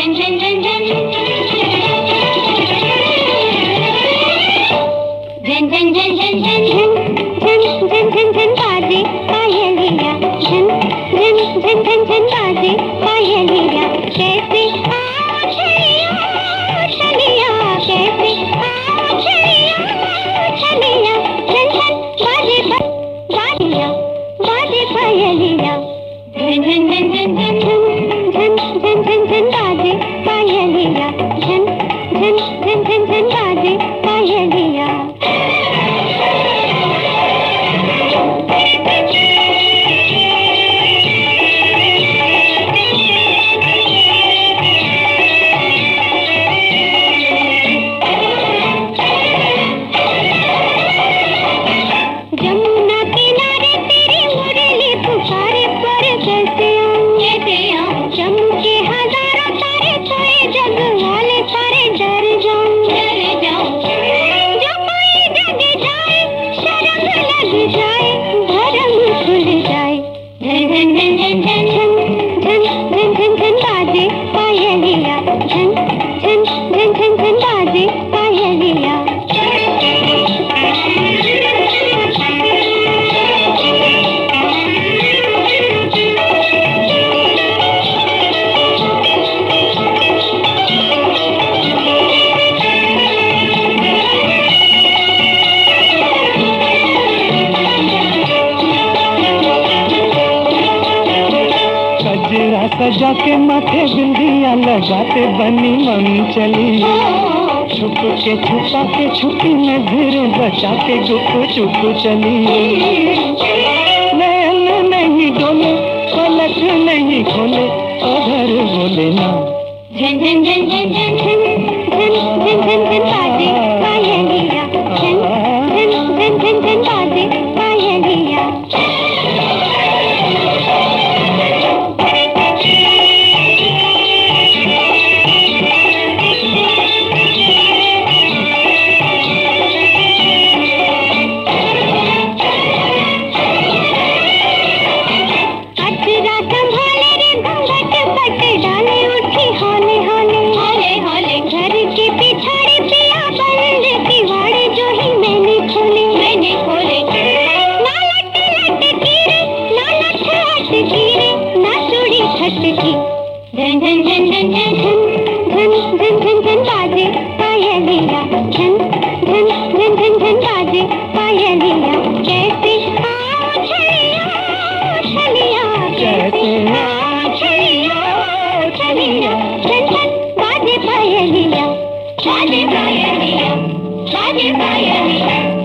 झन झन झन बाजे पायलिया कैसे सजा के माथे बिंदिया लगाते बनी मन चली छुप के छुपा के छुपी में घिर बचा के चुप चुप चली नैन नहीं डोले पलक नहीं खोले अधर बोले ना झिन झिन झिन झिन झिन झिन झिन झिन झिन Shaggy Pioneer! Shaggy Pioneer!